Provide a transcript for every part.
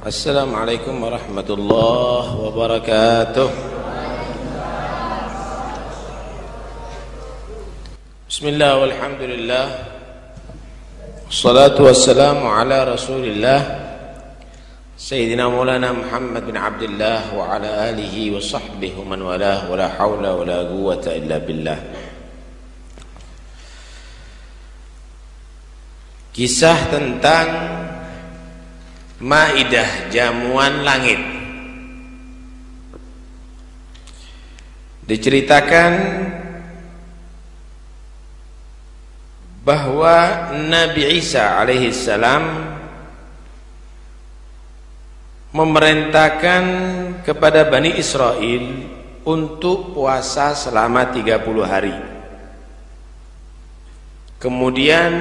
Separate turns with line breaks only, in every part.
السلام عليكم ورحمة الله وبركاته بسم الله والحمد لله والصلاة والسلام على رسول الله سيدنا مولانا محمد بن عبد الله وعلى آله وصحبه ومن والاه ولا حول ولا قوة إلا بالله Kisah tentang Maidah jamuan langit. Diceritakan bahwa Nabi Isa alaihissalam memerintahkan kepada Bani Israel untuk puasa selama 30 hari Kemudian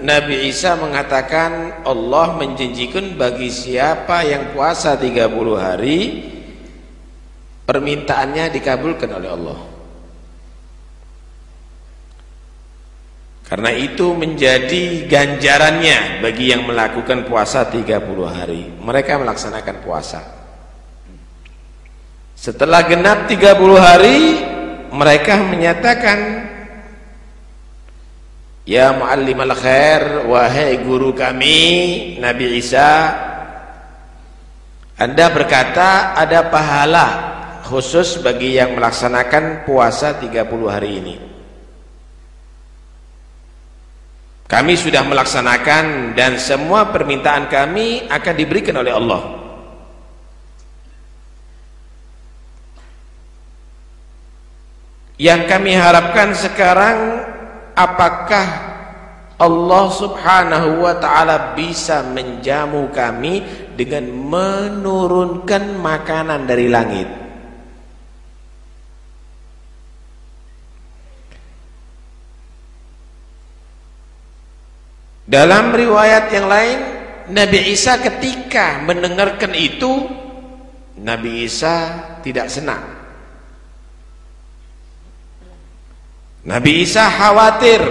Nabi Isa mengatakan Allah menjanjikan bagi siapa yang puasa 30 hari permintaannya dikabulkan oleh Allah. Karena itu menjadi ganjarannya bagi yang melakukan puasa 30 hari. Mereka melaksanakan puasa. Setelah genap 30 hari mereka menyatakan Ya muallim al-khair Wahai guru kami Nabi Isa. Anda berkata Ada pahala Khusus bagi yang melaksanakan Puasa 30 hari ini. Kami sudah melaksanakan Dan semua permintaan kami Akan diberikan oleh Allah. Yang kami harapkan sekarang apakah Allah subhanahu wa ta'ala bisa menjamu kami dengan menurunkan makanan dari langit? Dalam riwayat yang lain Nabi Isa ketika mendengarkan itu Nabi Isa tidak senang Nabi Isa khawatir.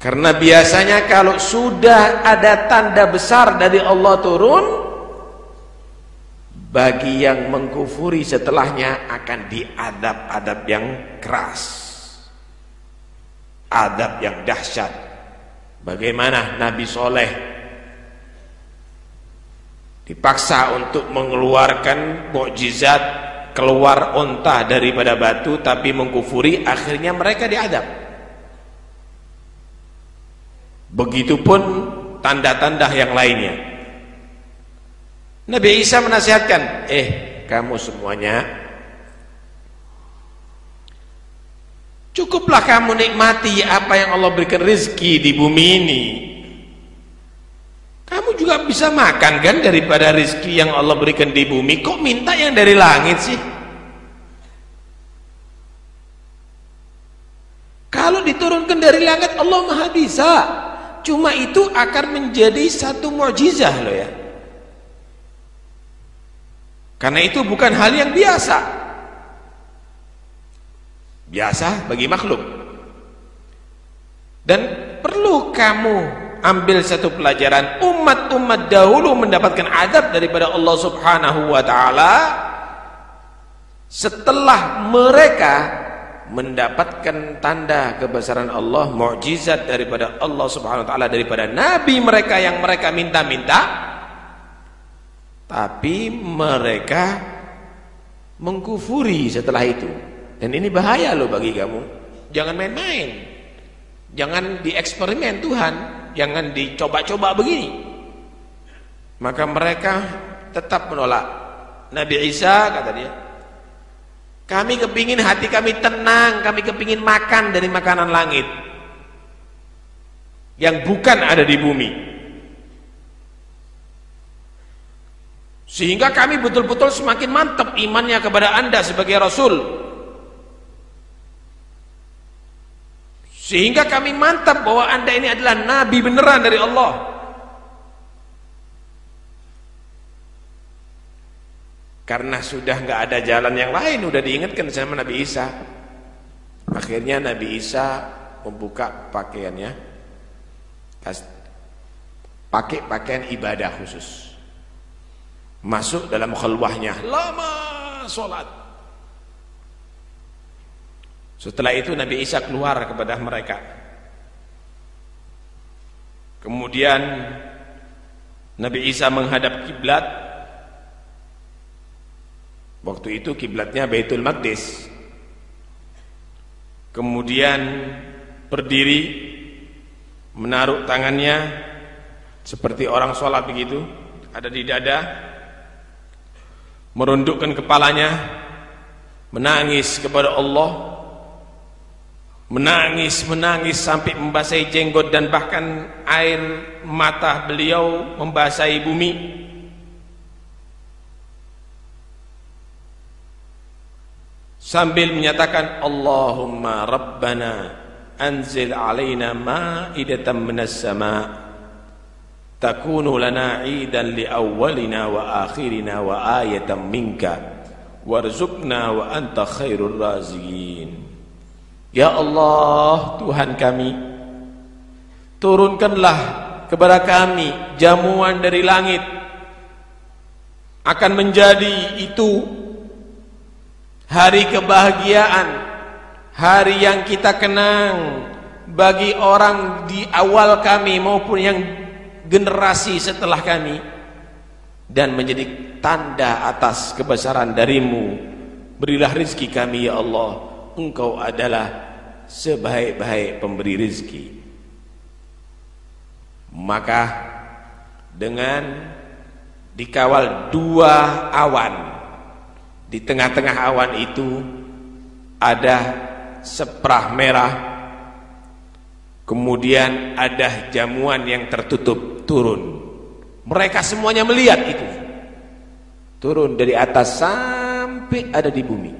Karena biasanya kalau sudah ada tanda besar dari Allah turun bagi yang mengkufuri setelahnya akan diadab-adab yang keras. Adab yang dahsyat. Bagaimana Nabi Soleh? Dipaksa untuk mengeluarkan mukjizat keluar onta daripada batu tapi mengkufuri akhirnya mereka diadab. Begitupun tanda-tanda yang lainnya. Nabi Isa menasihatkan eh kamu semuanya cukuplah kamu nikmati apa yang Allah berikan rezeki di bumi ini kamu juga bisa makan kan daripada rezeki yang Allah berikan di bumi. Kok minta yang dari langit sih? Kalau diturunkan dari langit Allah Maha bisa. Cuma itu akan menjadi satu mukjizah loh ya. Karena itu bukan hal yang biasa. Biasa bagi makhluk. Dan perlu kamu ambil satu pelajaran. Umat-umat dahulu mendapatkan adab daripada Allah Subhanahu wa taala. Setelah mereka mendapatkan tanda kebesaran Allah mukjizat daripada Allah Subhanahu wa taala daripada nabi mereka yang mereka minta-minta. Tapi mereka mengkufuri setelah itu. Dan ini bahaya loh bagi kamu. Jangan main-main. Jangan dieksperimen Tuhan jangan dicoba-coba begini. Maka mereka tetap menolak. Nabi Isa kata dia kami kepingin hati kami tenang kami kepingin makan dari makanan langit yang bukan ada di bumi. Sehingga kami betul-betul semakin mantap imannya kepada anda sebagai Rasul Sehingga kami mantap bahwa anda ini adalah Nabi beneran dari Allah. Karena sudah nggak ada jalan yang lain, udah diingatkan sama Nabi Isa. Akhirnya Nabi Isa membuka pakaiannya, pakai pakaian ibadah khusus. masuk dalam khulwahnya lama sholat setelah itu Nabi Isa keluar kepada mereka. Kemudian Nabi Isa menghadap kiblat. Waktu itu kiblatnya Baitul Maqdis. Kemudian berdiri menaruh tangannya seperti orang sholat begitu ada di dada merundukkan kepalanya menangis kepada Allah menangis menangis sampai membasahi jenggot dan bahkan air mata beliau membasahi bumi. Sambil menyatakan Allahumma rabbana anzil alaina ma'idatan minas sama' takunu lana idan li awwalina wa akhirina wa ayatan minka. Warzuqna wa anta khairur raziqin Ya Allah Tuhan kami Turunkanlah kepada kami jamuan dari langit. Akan menjadi itu Hari kebahagiaan Hari yang kita kenang Bagi orang di awal kami maupun yang generasi setelah kami dan menjadi tanda atas kebesaran darimu. Berilah rizki kami ya Allah engkau adalah sebaik-baik pemberi rizki maka dengan dikawal dua awan di tengah-tengah awan itu ada seprah merah kemudian ada jamuan yang tertutup turun. Mereka semuanya melihat itu. Turun dari atas sampai ada di bumi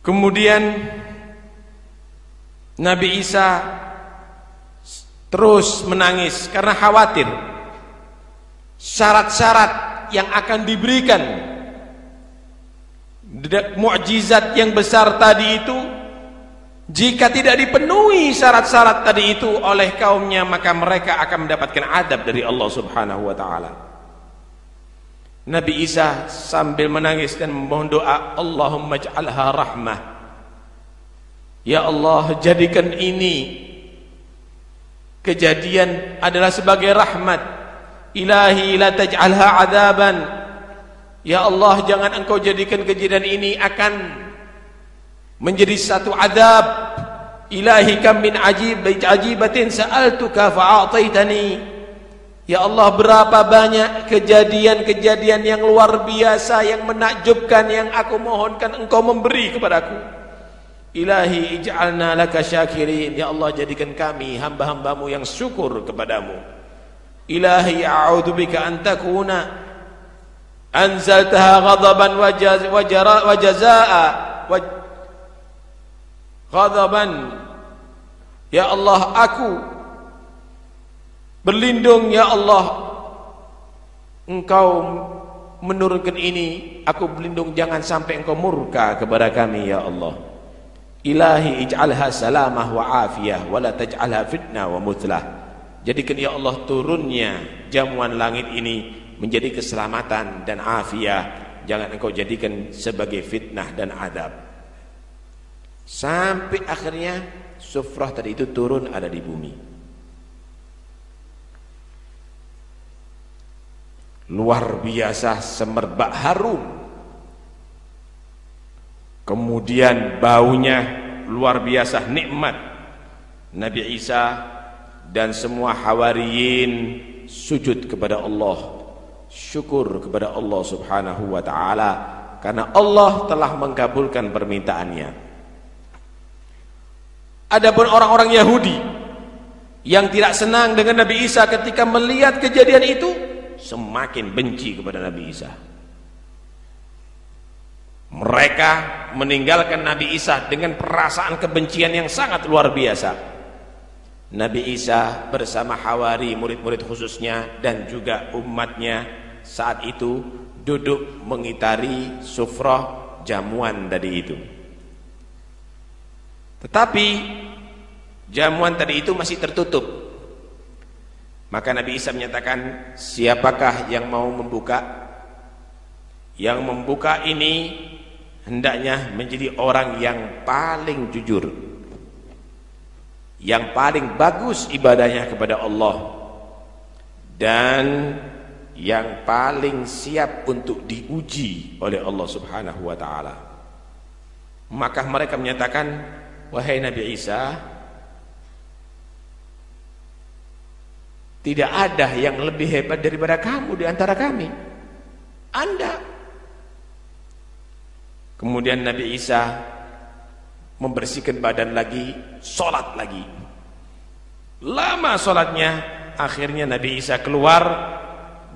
kemudian Nabi Isa terus menangis karena khawatir syarat-syarat yang akan diberikan mukjizat yang besar tadi itu jika tidak dipenuhi syarat-syarat tadi itu oleh kaumnya maka mereka akan mendapatkan adab dari Allah Subhanahu wa taala. Nabi Isa sambil menangis dan memohon doa, Allahumma ij'alha rahmah. Ya Allah, jadikan ini kejadian adalah sebagai rahmat. Ilahi la taj'alha adaban. Ya Allah, jangan engkau jadikan kejadian ini akan menjadi satu azab ilahi kam min ajib ajibatin sa'altuka fa'ataitani Ya Allah berapa banyak kejadian-kejadian yang luar biasa yang menakjubkan yang aku mohonkan engkau memberi kepadaku. Ilahi ij'alna laka syakirin. Ya Allah jadikan kami hamba-hambamu yang syukur kepadamu. Ilahi a'udzubika an takuna anzaltaha ghadaban wa jazaa ghadaban. Ya Allah aku berlindung ya Allah. Engkau menurunkan ini aku berlindung jangan sampai engkau murka kepada kami ya Allah. Ilahi ij'alha salamah wa afiyah wa taj'alha fitnah wa mutlah. Jadikan ya Allah turunnya jamuan langit ini menjadi keselamatan dan afiyah. Jangan engkau jadikan sebagai fitnah dan adab. Sampai akhirnya sufrah tadi itu turun ada di bumi. Luar biasa semerbak harum. Kemudian baunya luar biasa nikmat. Nabi Isa dan semua hawariyin sujud kepada Allah. Syukur kepada Allah Subhanahu wa taala karena Allah telah mengabulkan permintaannya. Adapun orang-orang Yahudi yang tidak senang dengan Nabi Isa ketika melihat kejadian itu semakin benci kepada Nabi Isa. Mereka meninggalkan Nabi Isa dengan perasaan kebencian yang sangat luar biasa. Nabi Isa bersama Hawari, murid-murid khususnya dan juga umatnya saat itu duduk mengitari sufrah jamuan tadi itu. Tetapi jamuan tadi itu masih tertutup. Maka Nabi Isa menyatakan, siapakah yang mau membuka? Yang membuka ini hendaknya menjadi orang yang paling jujur. Yang paling bagus ibadahnya kepada Allah. Dan yang paling siap untuk diuji oleh Allah Subhanahu wa taala. Maka mereka menyatakan, "Wahai Nabi Isa, Tidak ada yang lebih hebat daripada kamu di antara kami. Anda. Kemudian Nabi Isa membersihkan badan lagi, sholat lagi. Lama sholatnya, akhirnya Nabi Isa keluar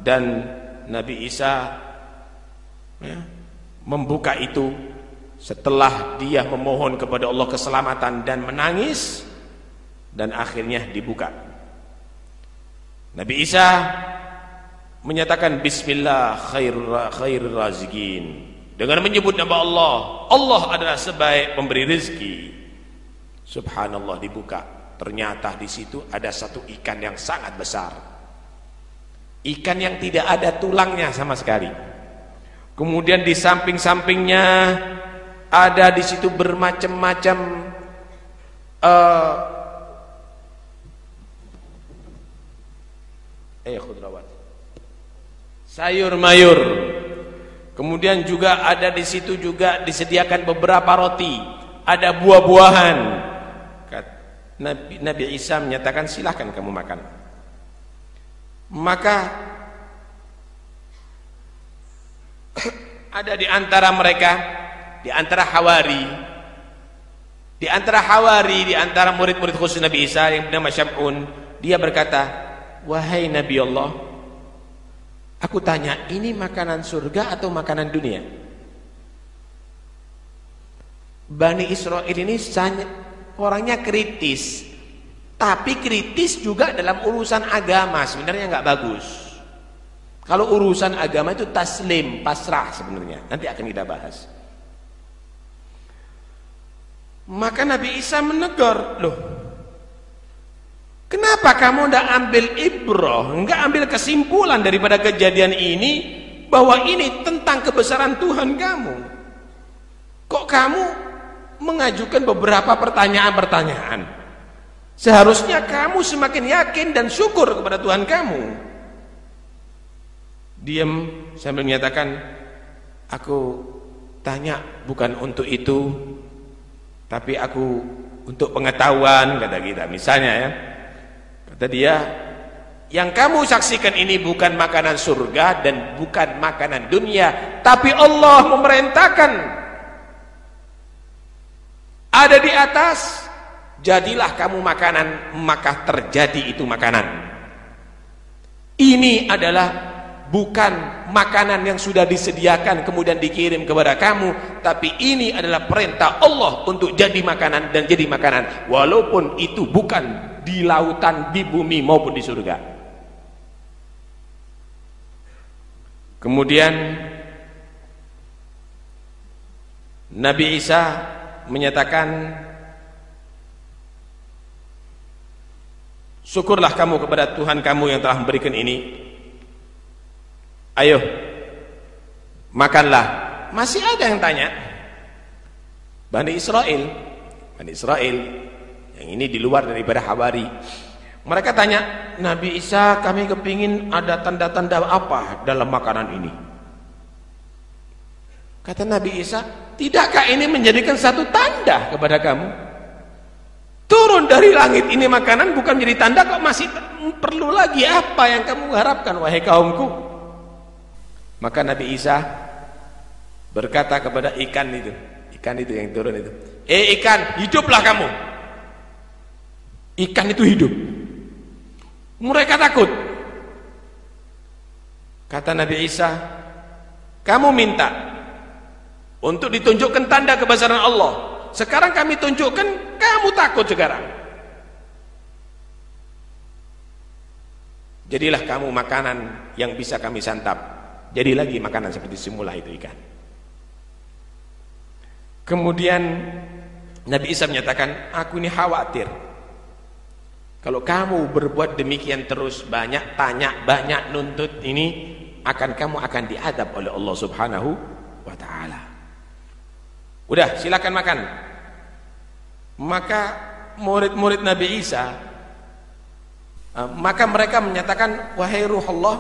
dan Nabi Isa ya, membuka itu setelah dia memohon kepada Allah keselamatan dan menangis dan akhirnya dibuka. Nabi Isa menyatakan bismillah khair khair razikin. Dengan menyebut nama Allah Allah adalah sebaik pemberi rezeki. Subhanallah dibuka. Ternyata di situ ada satu ikan yang sangat besar. Ikan yang tidak ada tulangnya sama sekali. Kemudian di samping-sampingnya ada di situ bermacam-macam uh, eh khudrawat. Sayur mayur. Kemudian juga ada di situ juga disediakan beberapa roti. Ada buah-buahan. Nabi, Nabi Isa menyatakan silahkan kamu makan. Maka ada di antara mereka di antara hawari di antara hawari di antara murid-murid khusus Nabi Isa yang bernama Syam'un dia berkata Wahai Nabi Allah Aku tanya Ini makanan surga atau makanan dunia? Bani Israel ini Orangnya kritis. Tapi kritis juga dalam urusan agama Sebenarnya nggak bagus. Kalau urusan agama itu taslim Pasrah sebenarnya. Nanti akan kita bahas. Maka Nabi Isa menegur Loh Kenapa kamu tidak ambil ibroh, enggak ambil kesimpulan daripada kejadian ini bahwa ini tentang kebesaran Tuhan kamu? Kok kamu mengajukan beberapa pertanyaan-pertanyaan? Seharusnya kamu semakin yakin dan syukur kepada Tuhan kamu. Diam sambil menyatakan, aku tanya bukan untuk itu, tapi aku untuk pengetahuan kata kita. Misalnya ya, Kata dia, yang kamu saksikan ini bukan makanan surga dan bukan makanan dunia, tapi Allah memerintahkan ada di atas, jadilah kamu makanan, maka terjadi itu makanan. Ini adalah bukan makanan yang sudah disediakan kemudian dikirim kepada kamu, tapi ini adalah perintah Allah untuk jadi makanan dan jadi makanan, walaupun itu bukan di lautan, di bumi maupun di surga. Kemudian Nabi Isa menyatakan Syukurlah kamu kepada Tuhan kamu yang telah memberikan ini. Ayo makanlah. Masih ada yang tanya. Bani Israel, Bani Israel ini di luar daripada Hawari. Mereka tanya, Nabi Isa kami kepingin ada tanda-tanda apa dalam makanan ini? Kata Nabi Isa, tidakkah ini menjadikan satu tanda kepada kamu? Turun dari langit ini makanan bukan menjadi tanda kok masih perlu lagi apa yang kamu harapkan wahai kaumku? Maka Nabi Isa berkata kepada ikan itu, ikan itu yang turun itu, "Eh ikan, hiduplah kamu." Ikan itu hidup. Mereka takut. Kata Nabi Isa, kamu minta untuk ditunjukkan tanda kebesaran Allah. Sekarang kami tunjukkan, kamu takut sekarang. Jadilah kamu makanan yang bisa kami santap. Jadi lagi makanan seperti semula itu ikan. Kemudian Nabi Isa menyatakan, aku ini khawatir Kalau kamu berbuat demikian terus banyak tanya, banyak nuntut ini akan kamu akan diadab oleh Allah Subhanahu wa taala. Udah, silakan makan. Maka murid-murid Nabi Isa uh, maka mereka menyatakan wahai ruh Allah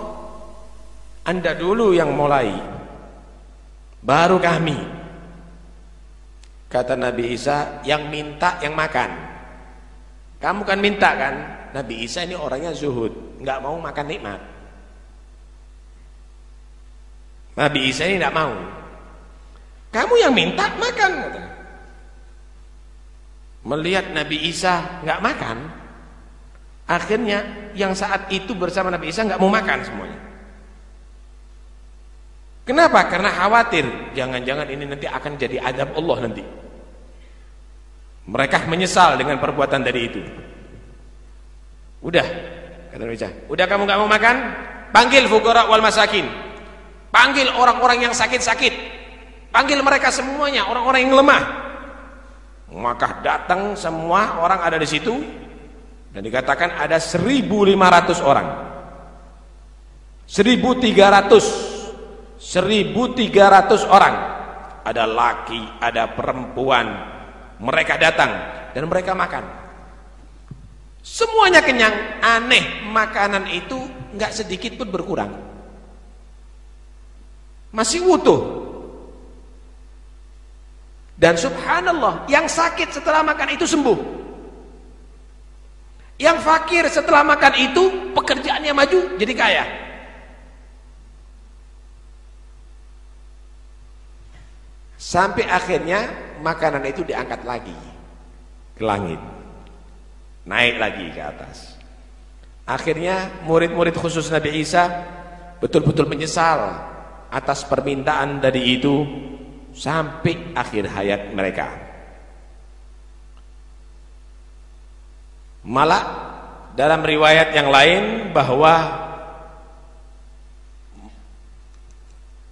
Anda dulu yang mulai baru kami kata Nabi Isa yang minta yang makan kamu kan minta kan? Nabi Isa ini orangnya zuhud nggak mau makan nikmat. Nabi Isa ini nggak mau. Kamu yang minta makan melihat Nabi Isa nggak makan akhirnya yang saat itu bersama Nabi Isa nggak mau makan semuanya. Kenapa? Karena khawatir. Jangan-jangan ini nanti akan jadi adab Allah nanti. Mereka menyesal dengan perbuatan tadi itu. Udah, kata Nabi Udah kamu nggak mau makan? Panggil fukara wal masakin. Panggil orang-orang yang sakit-sakit. Panggil mereka semuanya, orang-orang yang lemah. Maka datang semua orang ada di situ dan dikatakan ada 1500 orang. 1300 1300 orang ada laki, ada perempuan mereka datang dan mereka makan. Semuanya kenyang. Aneh makanan itu nggak sedikit pun berkurang. Masih utuh. Dan subhanallah yang sakit setelah makan itu sembuh. Yang fakir setelah makan itu pekerjaannya maju jadi kaya Sampai akhirnya makanan itu diangkat lagi ke langit. Naik lagi ke atas. Akhirnya murid-murid khusus Nabi Isa betul-betul menyesal atas permintaan dari itu sampai akhir hayat mereka. Malah dalam riwayat yang lain bahwa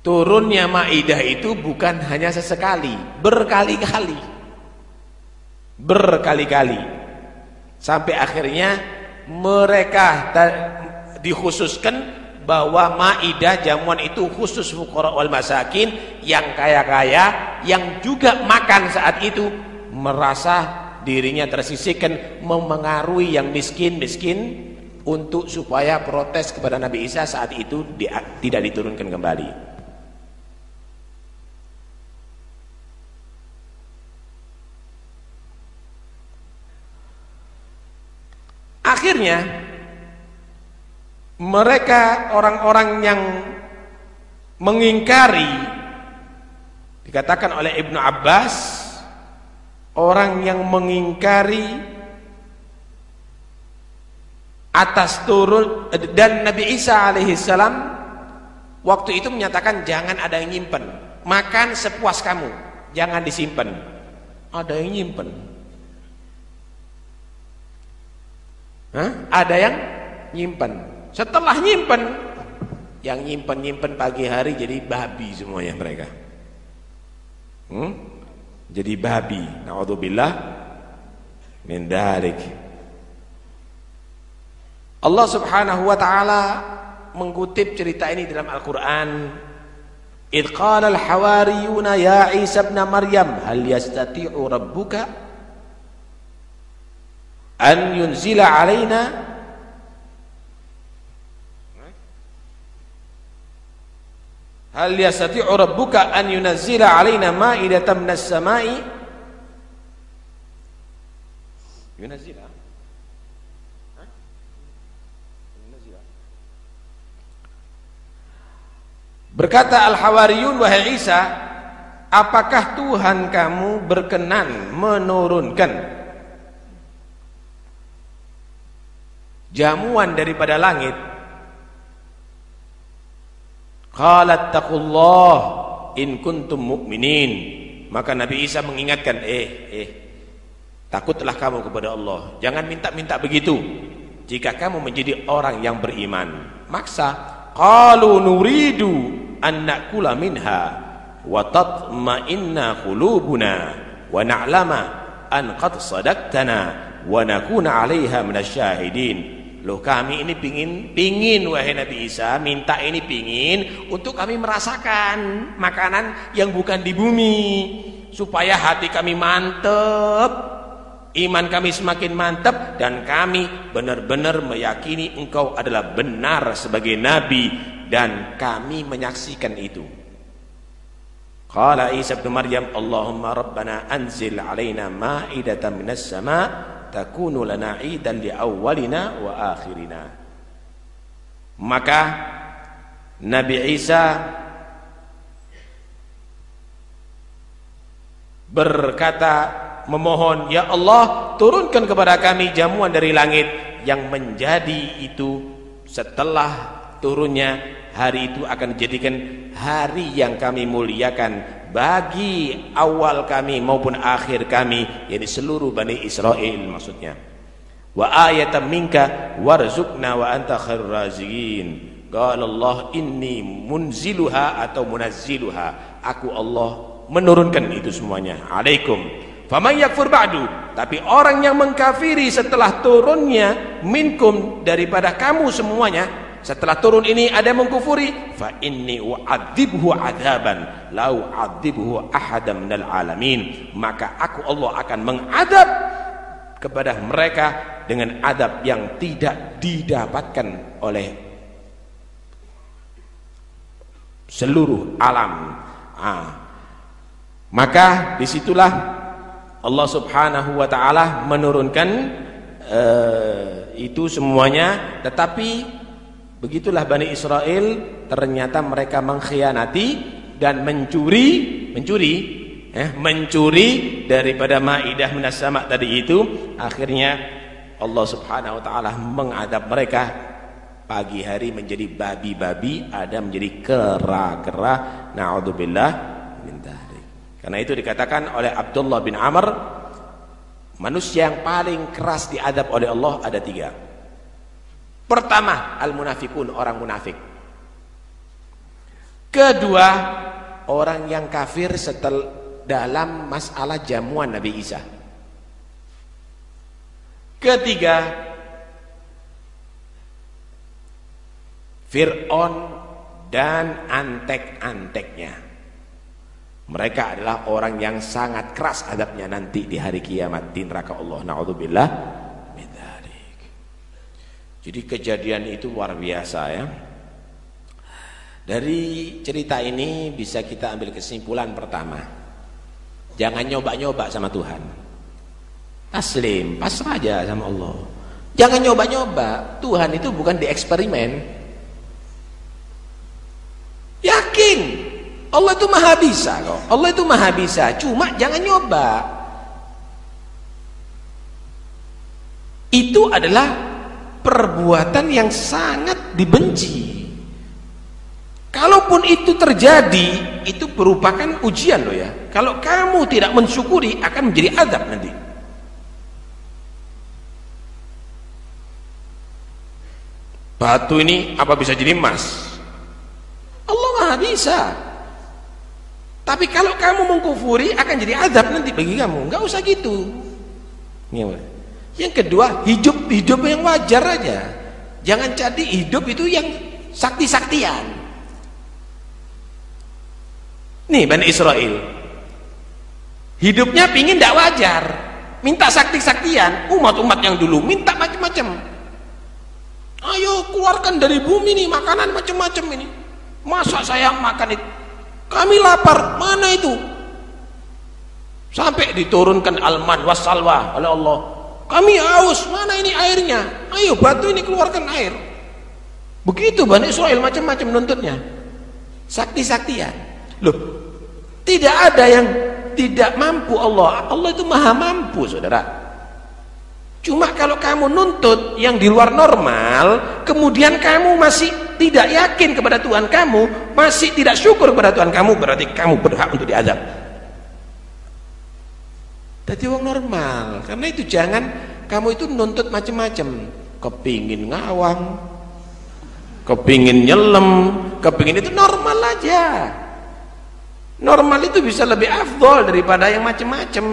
Turunnya Maidah itu bukan hanya sesekali, berkali-kali. Berkali-kali. Sampai akhirnya mereka dikhususkan bahwa Maidah jamuan itu khusus fuqara wal masakin yang kaya-kaya yang juga makan saat itu merasa dirinya tersisihkan memengaruhi yang miskin-miskin untuk supaya protes kepada Nabi Isa saat itu tidak diturunkan kembali. Akhirnya mereka orang-orang yang mengingkari dikatakan oleh Ibnu Abbas orang yang mengingkari atas turun dan Nabi Isa alaihissalam waktu itu menyatakan jangan ada yang nyimpen. Makan sepuas kamu. Jangan disimpan ada yang nyimpen Hah? Ada yang nyimpen. Setelah nyimpen, yang nyimpen-nyimpen pagi hari jadi babi semuanya mereka. Hmm? Jadi babi. Nauzubillah min dalik. Allah Subhanahu wa taala mengutip cerita ini dalam Al-Qur'an. Idh qala al-hawariyuna ya Isa ibn Maryam hal yastati'u rabbuka an yunzila alaina. Hal yastati'u rabbuka an yunazzila alaina ma'idatan minas sama'i? Yunazzila Berkata Al-Hawariyun wahai Isa, apakah Tuhan kamu berkenan menurunkan jamuan daripada langit. Qalat taqullah in kuntum mu'minin. Maka Nabi Isa mengingatkan eh eh takutlah kamu kepada Allah. Jangan minta-minta begitu. Jika kamu menjadi orang yang beriman. Maksa qalu nuridu an nakula minha wa tatma'inna qulubuna wa na'lama an qad sadaqtana wa nakuna 'alaiha minasyahidin Loh kami ini pingin, pingin wahai Nabi Isa, minta ini pingin untuk kami merasakan makanan yang bukan di bumi. Supaya hati kami mantep, iman kami semakin mantap dan kami benar-benar meyakini engkau adalah benar sebagai Nabi dan kami menyaksikan itu. Qala Isa bin Maryam, Allahumma rabbana anzil alaina ma'idatan minas sama' takunu lana idan li awwalina wa akhirina. Maka Nabi Isa berkata memohon ya Allah turunkan kepada kami jamuan dari langit yang menjadi itu. Setelah turunnya hari itu akan dijadikan hari yang kami muliakan bagi awal kami maupun akhir kami yakni seluruh Bani Israel maksudnya. Wa ayatan minka warzuqna wa anta khairur raziqin. Qala Allah inni munziluha atau munazziluha. Aku Allah menurunkan itu semuanya. Alaikum. Faman yakfur ba'du. Tapi orang yang mengkafiri setelah turunnya minkum daripada kamu semuanya setelah turun ini ada yang mengkufuri. Fa inni u'adzibhu adzaban la u'adzibhu ahadan minal alamin. Maka aku Allah akan mengadab kepada mereka dengan adab yang tidak didapatkan oleh seluruh alam. Ah. maka di situlah Allah subhanahu wa ta'ala menurunkan uh, itu semuanya. Tetapi Begitulah Bani Israel ternyata mereka mengkhianati dan mencuri, mencuri, eh, mencuri daripada maidah minas tadi itu. Akhirnya Allah Subhanahu wa taala mengadab mereka pagi hari menjadi babi-babi, ada menjadi kera-kera. Nauzubillah min Karena itu dikatakan oleh Abdullah bin Amr manusia yang paling keras diadab oleh Allah ada tiga. Pertama, al-munafikun, orang munafik. Kedua, orang yang kafir setel dalam masalah jamuan Nabi Isa. Ketiga, Fir'aun dan antek-anteknya. Mereka adalah orang yang sangat keras adabnya nanti di hari kiamat di neraka Allah. Na'udzubillah jadi kejadian itu luar biasa ya. Dari cerita ini bisa kita ambil kesimpulan pertama. Jangan nyoba-nyoba sama Tuhan. Taslim, pasrah aja sama Allah. Jangan nyoba-nyoba. Tuhan itu bukan dieksperimen. Yakin. Allah itu maha bisa kok. Allah itu maha bisa. Cuma jangan nyoba. Itu adalah perbuatan yang sangat dibenci. Kalaupun itu terjadi, itu merupakan ujian loh ya. Kalau kamu tidak mensyukuri akan menjadi adab nanti. Batu ini apa bisa jadi emas? Allah Maha bisa. Tapi kalau kamu mengkufuri akan jadi adab nanti bagi kamu. Enggak usah gitu. Ini yang kedua, hidup hidup yang wajar aja. Jangan jadi hidup itu yang sakti-saktian. Nih Bani Israel. Hidupnya pingin tidak wajar. Minta sakti-saktian. Umat-umat yang dulu minta macam-macam. Ayo keluarkan dari bumi nih makanan macam-macam ini. Masa saya makan itu? Kami lapar. Mana itu? Sampai diturunkan alman wasalwa oleh Allah kami haus, mana ini airnya? Ayo batu ini keluarkan air. Begitu Bani Israel macam-macam nuntutnya. Sakti-saktian. Loh, tidak ada yang tidak mampu Allah. Allah itu maha mampu, saudara. Cuma kalau kamu nuntut yang di luar normal, kemudian kamu masih tidak yakin kepada Tuhan kamu, masih tidak syukur kepada Tuhan kamu, berarti kamu berhak untuk diazab. Jadi orang normal. Karena itu jangan kamu itu nuntut macam-macam. Kepingin ngawang, kepingin nyelem, kepingin itu normal aja. Normal itu bisa lebih afdol daripada yang macam-macam.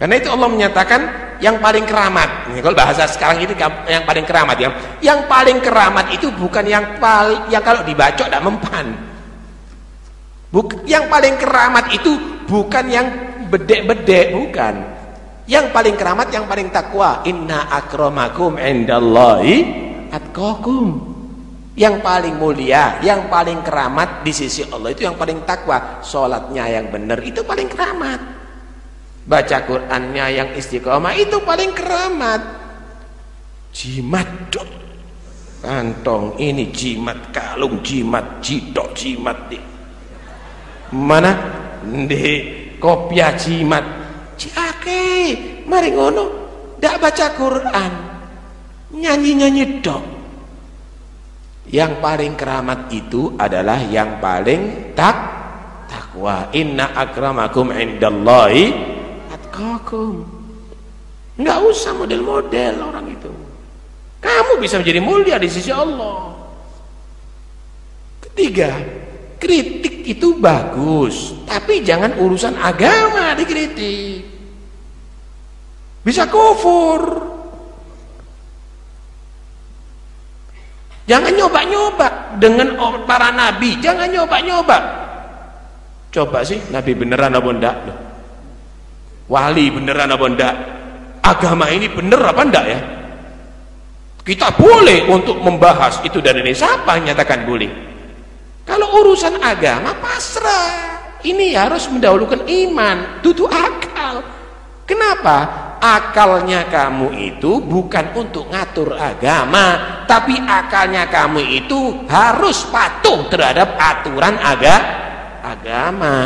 Karena itu Allah menyatakan yang paling keramat. Ini kalau bahasa sekarang ini yang paling keramat ya. Yang paling keramat itu bukan yang paling yang kalau dibacok tidak mempan. Buk, yang paling keramat itu bukan yang bedek-bedek, bukan. Yang paling keramat, yang paling takwa. Inna akramakum indallahi atqakum. Yang paling mulia, yang paling keramat di sisi Allah itu yang paling takwa. Salatnya yang benar itu paling keramat baca Qurannya yang istiqomah itu paling keramat jimat dok kantong ini jimat kalung jimat jidok jimat di mana di kopia jimat ciake mari ngono ndak baca Quran nyanyi-nyanyi dok yang paling keramat itu adalah yang paling tak takwa inna akramakum indallahi atqakum. Enggak usah model-model orang itu. Kamu bisa menjadi mulia di sisi Allah. Ketiga, kritik itu bagus, tapi jangan urusan agama dikritik. Bisa kufur. Jangan nyoba-nyoba dengan para nabi, jangan nyoba-nyoba. Coba sih, nabi beneran apa enggak? wali beneran apa enggak agama ini bener apa enggak ya kita boleh untuk membahas itu dan ini siapa nyatakan boleh kalau urusan agama pasrah ini harus mendahulukan iman tutu akal kenapa akalnya kamu itu bukan untuk ngatur agama tapi akalnya kamu itu harus patuh terhadap aturan aga agama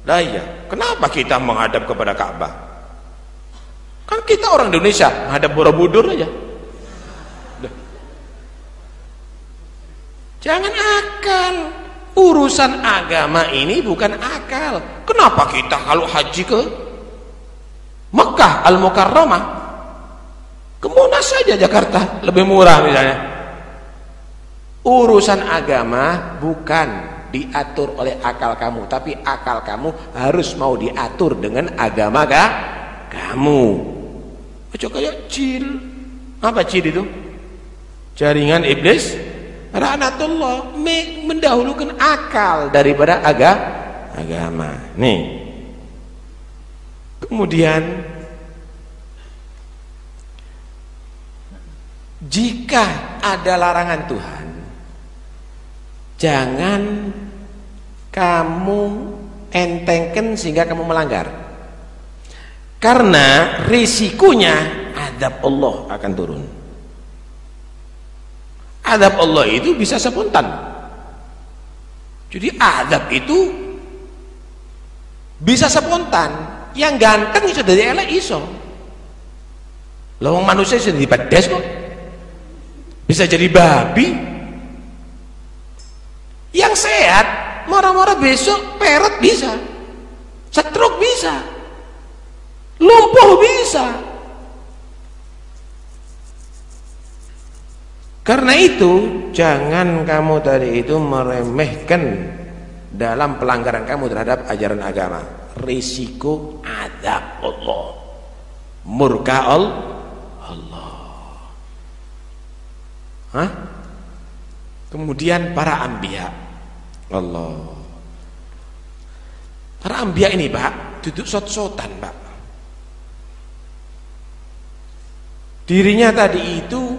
Lah iya, kenapa kita menghadap kepada Ka'bah? Kan kita orang Indonesia, menghadap Borobudur aja. Jangan akal. Urusan agama ini bukan akal. Kenapa kita kalau haji ke Mekah Al-Mukarramah ke Monas saja Jakarta lebih murah misalnya. Urusan agama bukan diatur oleh akal kamu tapi akal kamu harus mau diatur dengan agama kah? kamu ojo kayak jil apa jil itu? jaringan iblis Ranatullah mendahulukan akal daripada aga, agama. Nih. Kemudian jika ada larangan Tuhan jangan kamu entengkan sehingga kamu melanggar. Karena risikonya adab Allah akan turun adab Allah itu bisa spontan jadi adab itu bisa spontan yang ganteng bisa dari elek iso lawang manusia bisa jadi pedes kok bisa jadi babi yang sehat, marah-marah besok peret bisa. Stroke bisa. Lumpuh bisa. Karena itu, jangan kamu tadi itu meremehkan dalam pelanggaran kamu terhadap ajaran agama. Risiko adab Allah. Murka Allah. Hah? Kemudian para ambia. Allah. Para ambia ini, Pak, duduk sot-sotan, Pak. Dirinya tadi itu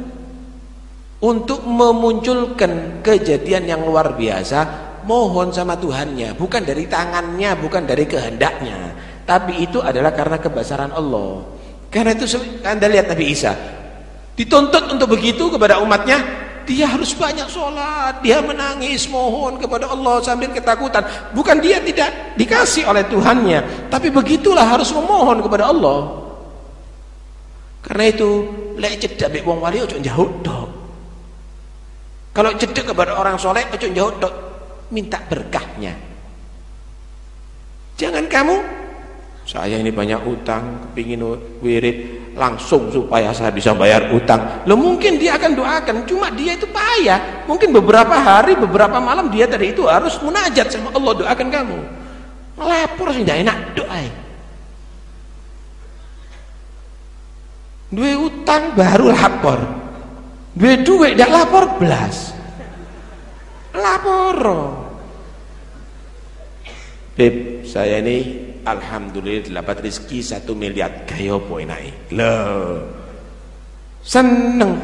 untuk memunculkan kejadian yang luar biasa, mohon sama Tuhannya, bukan dari tangannya, bukan dari kehendaknya, tapi itu adalah karena kebesaran Allah. Karena itu Anda lihat Nabi Isa dituntut untuk begitu kepada umatnya dia harus banyak sholat dia menangis mohon kepada Allah sambil ketakutan. Bukan dia tidak dikasih oleh Tuhannya tapi begitulah harus memohon kepada Allah. Karena itu lek cedak bek wong wali ojo jauh kalau cedek kepada orang soleh ojo jauh dok minta berkahnya. Jangan kamu. Saya ini banyak utang kepingin wirid langsung supaya saya bisa bayar utang. Lo mungkin dia akan doakan cuma dia itu payah. Mungkin beberapa hari beberapa malam dia tadi itu harus munajat sama Allah doakan kamu. Lapor sih tidak enak doa dua utang baru lapor dua duit tidak lapor belas lapor. Beb, saya ini alhamdulillah dapat rezeki satu miliar. Kaya apa enake? Loh seneng.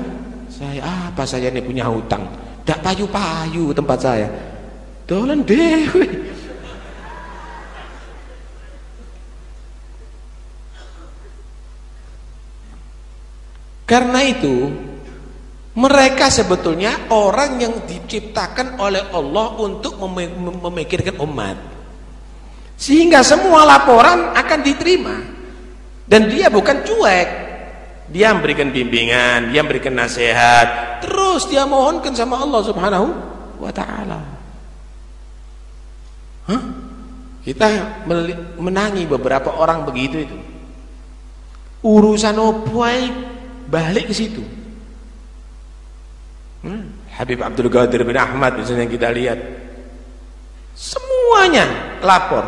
Saya apa saya ini punya hutang? Tidak payu-payu tempat saya. Dolan dewe Karena itu mereka sebetulnya orang yang diciptakan oleh Allah untuk memikirkan umat. Sehingga semua laporan akan diterima. Dan dia bukan cuek. Dia memberikan bimbingan, dia memberikan nasihat, terus dia mohonkan sama Allah Subhanahu wa taala. Hah? Kita menangi beberapa orang begitu itu. Urusan opo balik ke situ hmm. Habib Abdul Qadir bin Ahmad misalnya kita lihat. Semuanya lapor.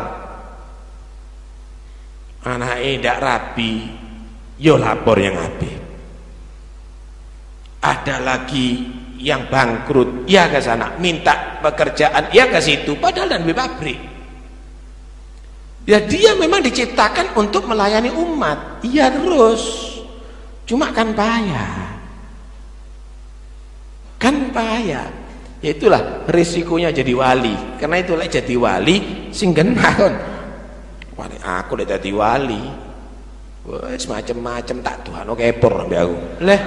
Anak tidak rapi. Yo lapor yang Habib. Ada lagi yang bangkrut. Ya ke sana. Minta pekerjaan. Ya ke situ. Padahal dan di pabrik. Ya dia memang diciptakan untuk melayani umat. Iya terus. Cuma kan payah. Kan payah. Ya itulah risikonya jadi wali. Karena itulah jadi wali sing genah Wali aku udah jadi wali. Wah, semacam-macam tak Tuhan oke kepor sampai aku. Leh.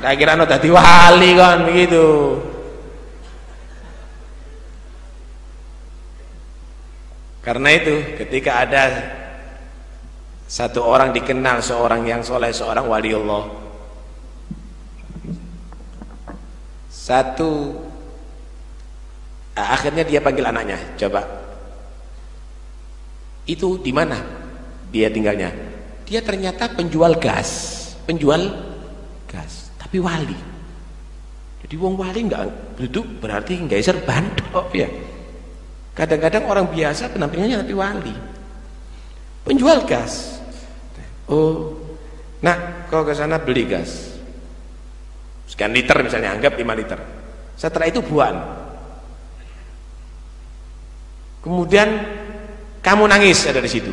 Tak kira no dadi wali kan begitu. Karena itu ketika ada satu orang dikenal seorang yang soleh, seorang wali Allah. Satu akhirnya dia panggil anaknya, coba. Itu di mana dia tinggalnya? Dia ternyata penjual gas, penjual gas, tapi wali. Jadi wong wali enggak duduk berarti enggak serban ya. Kadang-kadang orang biasa penampilannya tapi wali. Penjual gas. Oh, nah kau ke sana beli gas. Sekian liter misalnya, anggap 5 liter. Setelah itu buang. Kemudian kamu nangis ada di situ.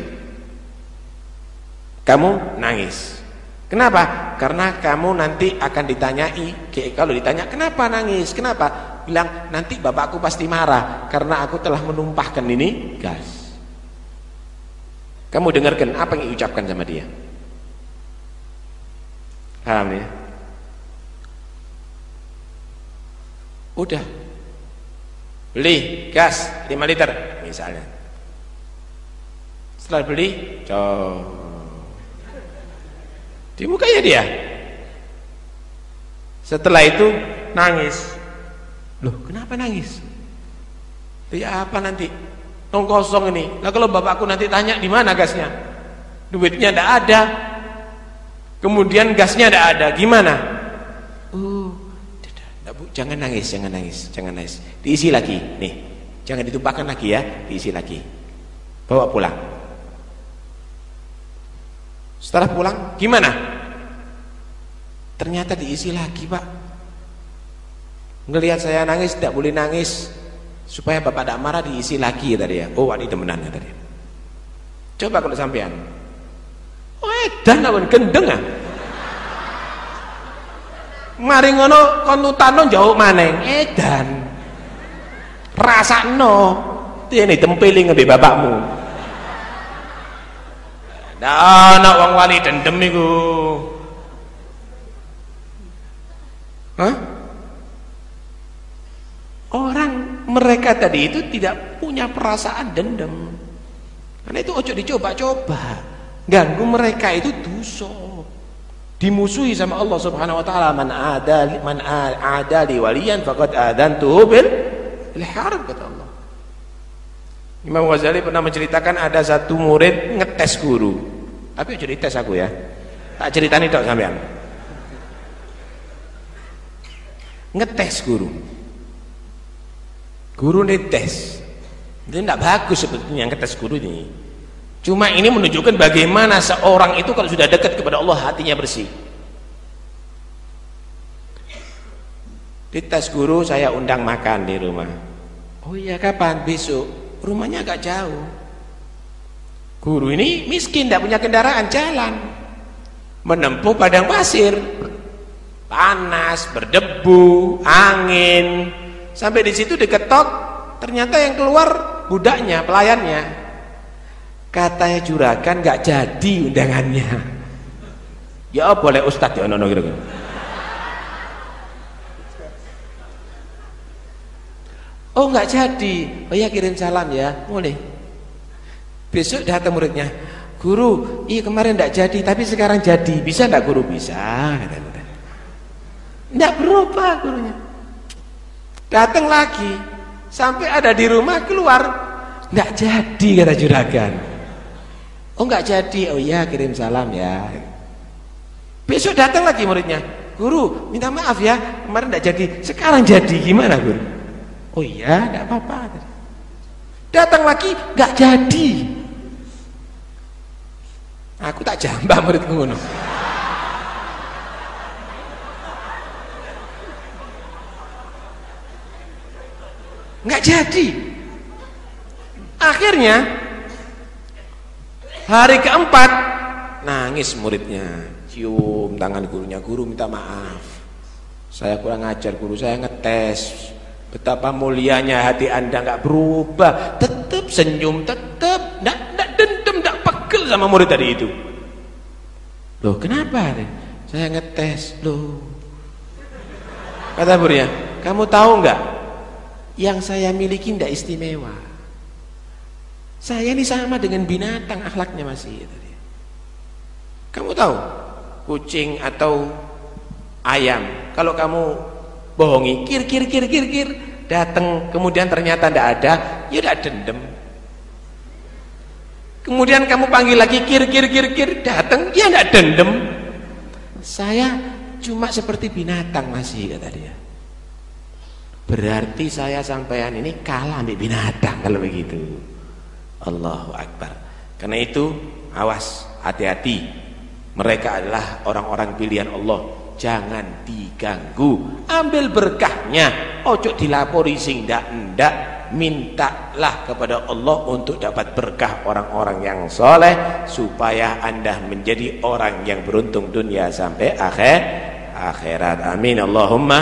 Kamu nangis. Kenapa? Karena kamu nanti akan ditanyai, kalau ditanya kenapa nangis? Kenapa? Bilang nanti bapakku pasti marah karena aku telah menumpahkan ini gas. Kamu dengarkan apa yang diucapkan sama dia? Paham ya? Udah. Beli gas 5 liter misalnya. Setelah beli, cok. Di mukanya dia. Setelah itu nangis. Loh, kenapa nangis? Ya apa nanti? Tong kosong ini. Nah kalau bapakku nanti tanya di mana gasnya? Duitnya tidak ada, kemudian gasnya tidak ada gimana jangan nangis jangan nangis jangan nangis. Diisi lagi nih. Jangan ditumpahkan lagi ya. Diisi lagi. Bawa pulang. Setelah pulang gimana? Ternyata diisi lagi pak. Ngelihat saya nangis tidak boleh nangis. Supaya bapak tidak marah diisi lagi tadi ya. Oh ini temenannya tadi coba kalau sampean. Oh edan gendeng ah. Mari ngono kon utano jauh maneng edan. Rasakno ini tempeling ngebe bapakmu. Ndak ana wong wali dendem iku. Orang mereka tadi itu tidak punya perasaan dendam. Karena itu ojo dicoba-coba ganggu mereka itu dosa dimusuhi sama Allah Subhanahu wa taala. Man ada man ada li waliyan faqad adantuhu bil harb kata Allah. Imam Ghazali pernah menceritakan ada satu murid ngetes guru. Tapi jadi tes aku ya. Tak ceritani tok sampean. Ngetes guru. Guru tes Itu tidak bagus sebetulnya yang tes guru ini. Cuma ini menunjukkan bagaimana seorang itu kalau sudah dekat kepada Allah hatinya bersih. Di tes guru saya undang makan di rumah. Oh iya kapan? Besok. Rumahnya agak jauh. Guru ini miskin, tidak punya kendaraan jalan. Menempuh padang pasir. Panas, berdebu, angin. Sampai di situ diketok, ternyata yang keluar budaknya, pelayannya. Katanya juragan nggak jadi undangannya. Ya boleh ustadz ya nono gitu. Oh nggak jadi. Oh ya kirim salam ya. Boleh. Besok datang muridnya. Guru, iya kemarin nggak jadi, tapi sekarang jadi. Bisa nggak guru? Bisa. Nggak berubah gurunya. Datang lagi. Sampai ada di rumah keluar. Nggak jadi kata juragan. Oh nggak jadi. Oh iya kirim salam ya. Besok datang lagi muridnya. Guru, minta maaf ya, kemarin nggak jadi. Sekarang jadi. Gimana guru? Oh iya, tidak apa-apa. Datang lagi, nggak jadi. Aku tak jambah murid ngono. Nggak jadi. Akhirnya hari keempat nangis muridnya, cium tangan gurunya, guru minta maaf. Saya kurang ajar guru, saya ngetes Betapa mulianya hati anda nggak berubah, tetap senyum, tetap nggak nggak dendam, nggak pegel sama murid tadi itu. Loh kenapa? Saya ngetes, loh. Kata muridnya, kamu tahu nggak? Yang saya miliki tidak istimewa. Saya ini sama dengan binatang akhlaknya masih. Kamu tahu, kucing atau ayam, kalau kamu bohongi kir kir kir kir kir datang kemudian ternyata tidak ada ya tidak dendam kemudian kamu panggil lagi kir kir kir kir datang ya tidak dendam saya cuma seperti binatang masih kata dia berarti saya sampean ini kalah ambil binatang kalau begitu Allahu Akbar. Karena itu awas hati-hati. Mereka adalah orang-orang pilihan Allah. Jangan diganggu. Ambil berkahnya. Ojo dilapori sing ndak mintalah kepada Allah untuk dapat berkah orang-orang yang soleh supaya anda menjadi orang yang beruntung dunia sampai akhir akhirat. Amin. Allahumma